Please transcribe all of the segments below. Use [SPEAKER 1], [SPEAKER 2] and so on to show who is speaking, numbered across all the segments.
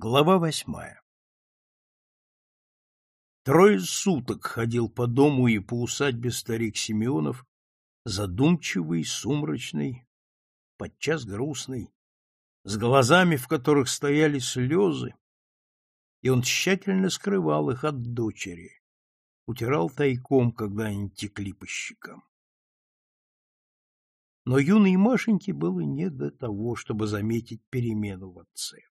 [SPEAKER 1] Глава восьмая Трое суток ходил по дому и по усадьбе старик Симеонов, задумчивый, сумрачный, подчас грустный, с глазами, в которых стояли слезы, и он тщательно скрывал их от дочери, утирал тайком, когда они текли по щекам. Но юной Машеньке было не до того, чтобы заметить перемену в отце.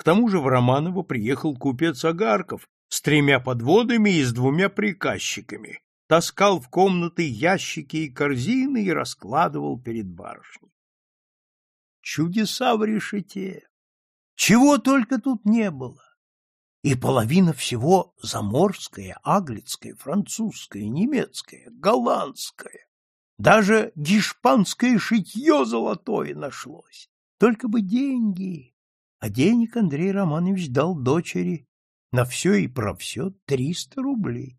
[SPEAKER 1] К тому же в Романово приехал купец Агарков с тремя подводами и с двумя приказчиками, таскал в комнаты ящики и корзины и раскладывал перед барышней. Чудеса в решете! Чего только тут не было! И половина всего заморское, аглицкое, французское, немецкое, голландское. Даже гешпанское шитье золотое нашлось. Только бы деньги. А денег Андрей Романович дал дочери на все и про все триста рублей.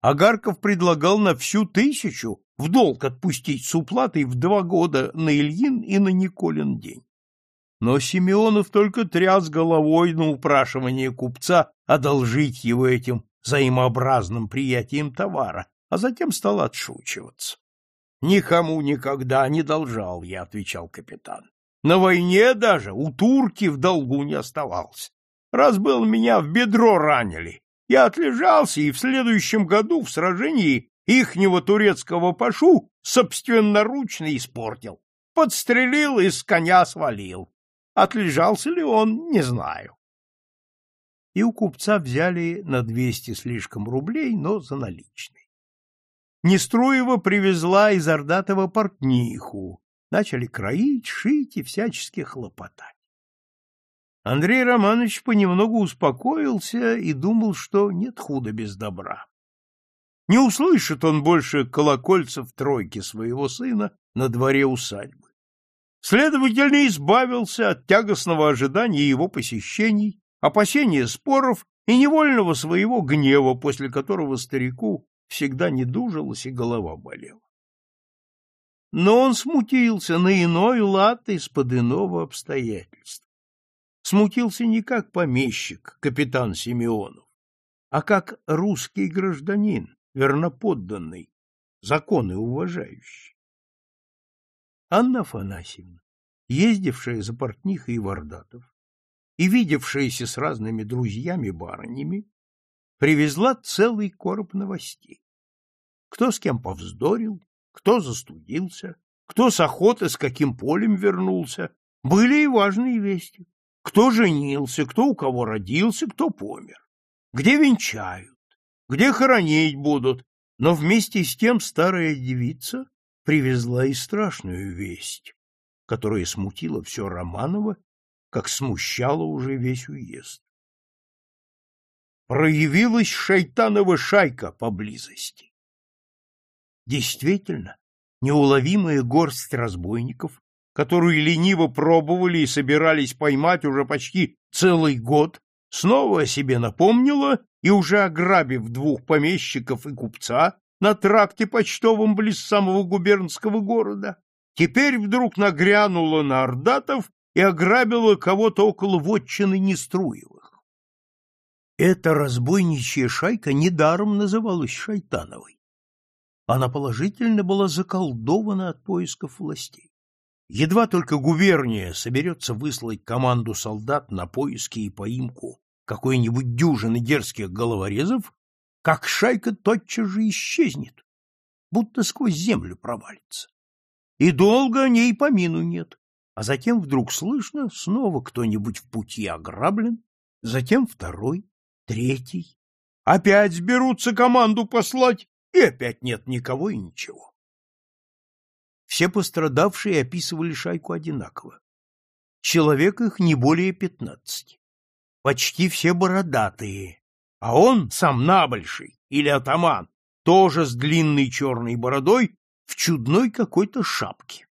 [SPEAKER 1] Агарков предлагал на всю тысячу в долг отпустить с уплатой в два года на Ильин и на Николин день. Но Симеонов только тряс головой на упрашивание купца одолжить его этим взаимообразным приятием товара, а затем стал отшучиваться. — Никому никогда не должал я, — отвечал капитан. На войне даже у турки в долгу не оставался. Раз был меня в бедро ранили, я отлежался и в следующем году в сражении ихнего турецкого пашу собственноручно испортил. Подстрелил и с коня свалил. Отлежался ли он, не знаю. И у купца взяли на двести слишком рублей, но за наличные. Неструева привезла из Ордатова портниху, начали кроить, шить и всячески хлопотать. Андрей Романович понемногу успокоился и думал, что нет худа без добра. Не услышит он больше колокольцев тройки своего сына на дворе усадьбы. Следовательно, избавился от тягостного ожидания его посещений, опасения споров и невольного своего гнева, после которого старику всегда не дужилась и голова болела но он смутился на иной лад из-под иного обстоятельства. Смутился не как помещик, капитан Симеонов, а как русский гражданин, верноподданный, законы уважающий. Анна Афанасьевна, ездившая за портнихой Вардатов и видевшаяся с разными друзьями-барынями, привезла целый короб новостей. Кто с кем повздорил, кто застудился, кто с охоты с каким полем вернулся. Были и важные вести. Кто женился, кто у кого родился, кто помер. Где венчают, где хоронить будут. Но вместе с тем старая девица привезла и страшную весть, которая смутила все Романово, как смущала уже весь уезд. Проявилась шайтанова шайка поблизости. Действительно, неуловимая горсть разбойников, которую лениво пробовали и собирались поймать уже почти целый год, снова о себе напомнила и, уже ограбив двух помещиков и купца на тракте почтовом близ самого губернского города, теперь вдруг нагрянула на Ордатов и ограбила кого-то около вотчины Неструевых. Эта разбойничья шайка недаром называлась Шайтановой она положительно была заколдована от поисков властей. Едва только губерния соберется выслать команду солдат на поиски и поимку какой-нибудь дюжины дерзких головорезов, как шайка тотчас же исчезнет, будто сквозь землю провалится. И долго о ней помину нет, а затем вдруг слышно, снова кто-нибудь в пути ограблен, затем второй, третий. Опять сберутся команду послать, и опять нет никого и ничего. Все пострадавшие описывали шайку одинаково. Человек их не более пятнадцати. Почти все бородатые, а он, сам набольший или атаман, тоже с длинной черной бородой в чудной какой-то шапке.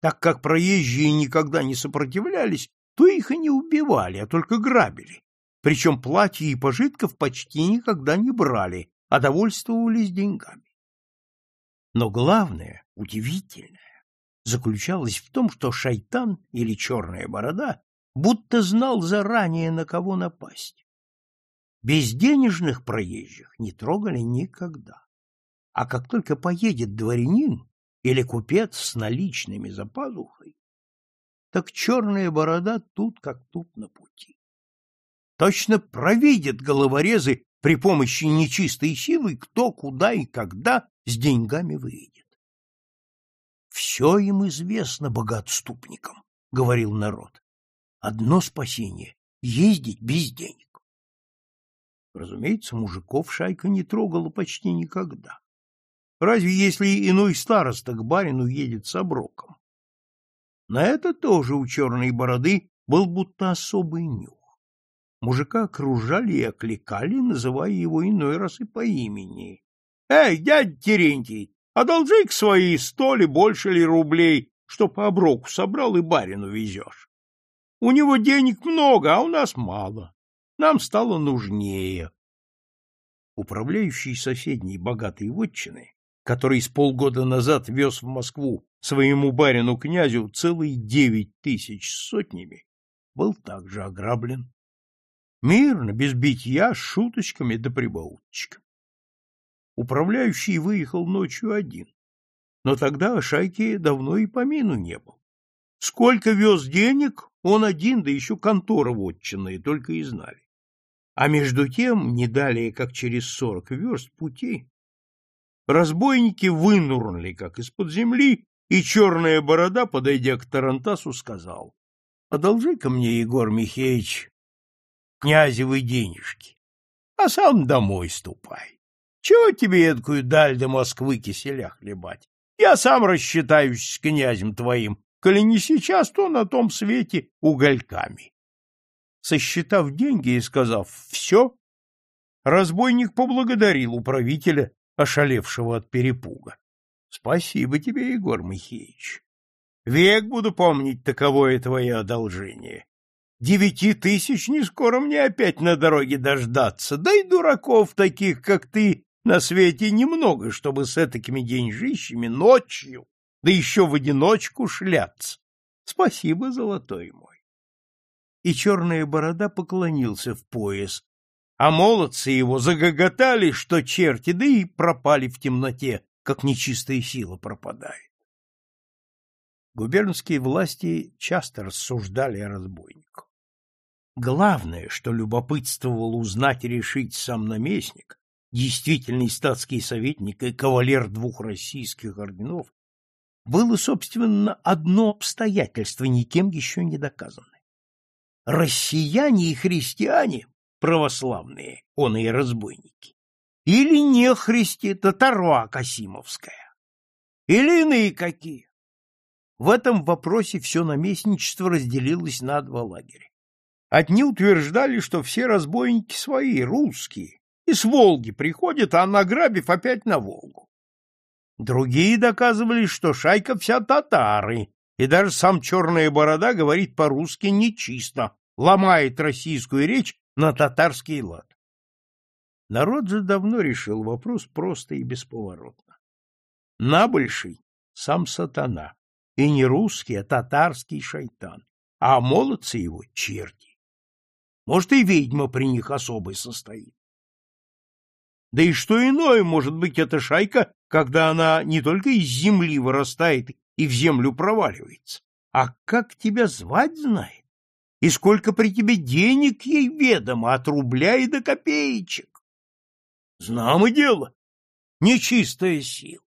[SPEAKER 1] Так как проезжие никогда не сопротивлялись, то их и не убивали, а только грабили. Причем платья и пожитков почти никогда не брали, а довольствовались деньгами. Но главное, удивительное, заключалось в том, что шайтан или черная борода будто знал заранее, на кого напасть. Безденежных проезжих не трогали никогда. А как только поедет дворянин или купец с наличными за пазухой, так черная борода тут как тут на пути. Точно провидят головорезы при помощи нечистой силы, кто, куда и когда с деньгами выйдет. Все им известно богатступникам, — говорил народ. Одно спасение — ездить без денег. Разумеется, мужиков шайка не трогала почти никогда. Разве если иной староста к барину едет с оброком? На это тоже у черной бороды был будто особый нюх. Мужика окружали и окликали, называя его иной раз и по имени. — Эй, дядя Терентий, одолжи к своей столи больше ли рублей, что по оброку собрал и барину везешь? У него денег много, а у нас мало. Нам стало нужнее. Управляющий соседней богатой вотчины который с полгода назад вез в Москву своему барину-князю целые девять тысяч сотнями, был также ограблен. Мирно, без битья, с шуточками да прибауточками. Управляющий выехал ночью один, но тогда о шайке давно и помину не был. Сколько вез денег, он один, да еще контора вотчинная, только и знали. А между тем, не далее, как через сорок верст пути, Разбойники вынурнули, как из-под земли, и черная борода, подойдя к Тарантасу, сказал, — Одолжи-ка мне, Егор Михеевич, князевы денежки, а сам домой ступай. Чего тебе эдакую даль до Москвы киселя хлебать? Я сам рассчитаюсь с князем твоим, коли не сейчас, то на том свете угольками. Сосчитав деньги и сказав «все», разбойник поблагодарил управителя ошалевшего от перепуга. — Спасибо тебе, Егор Михеевич. Век буду помнить таковое твое одолжение. Девяти тысяч не скоро мне опять на дороге дождаться, да и дураков таких, как ты, на свете немного, чтобы с этакими деньжищами ночью, да еще в одиночку шляться. Спасибо, золотой мой. И черная борода поклонился в пояс, а молодцы его загоготали, что черти, да и пропали в темноте, как нечистая сила пропадает. Губернские власти часто рассуждали о разбойниках. Главное, что любопытствовал узнать и решить сам наместник, действительный статский советник и кавалер двух российских орденов, было, собственно, одно обстоятельство, никем еще не доказанное. Россияне и христиане православные, он и разбойники, или нехристи, татарва Касимовская, или иные какие. В этом вопросе все наместничество разделилось на два лагеря. Одни утверждали, что все разбойники свои, русские, и с Волги приходят, а награбив опять на Волгу. Другие доказывали, что шайка вся татары, и даже сам Черная Борода говорит по-русски нечисто, ломает российскую речь на татарский лад. Народ же давно решил вопрос просто и бесповоротно. Набольший — сам сатана, и не русский, а татарский шайтан, а молодцы его — черти. Может, и ведьма при них особой состоит. Да и что иное может быть эта шайка, когда она не только из земли вырастает и в землю проваливается, а как тебя звать знает? и сколько при тебе денег ей ведомо, от рубля и до копеечек. Знамо дело, нечистая сила.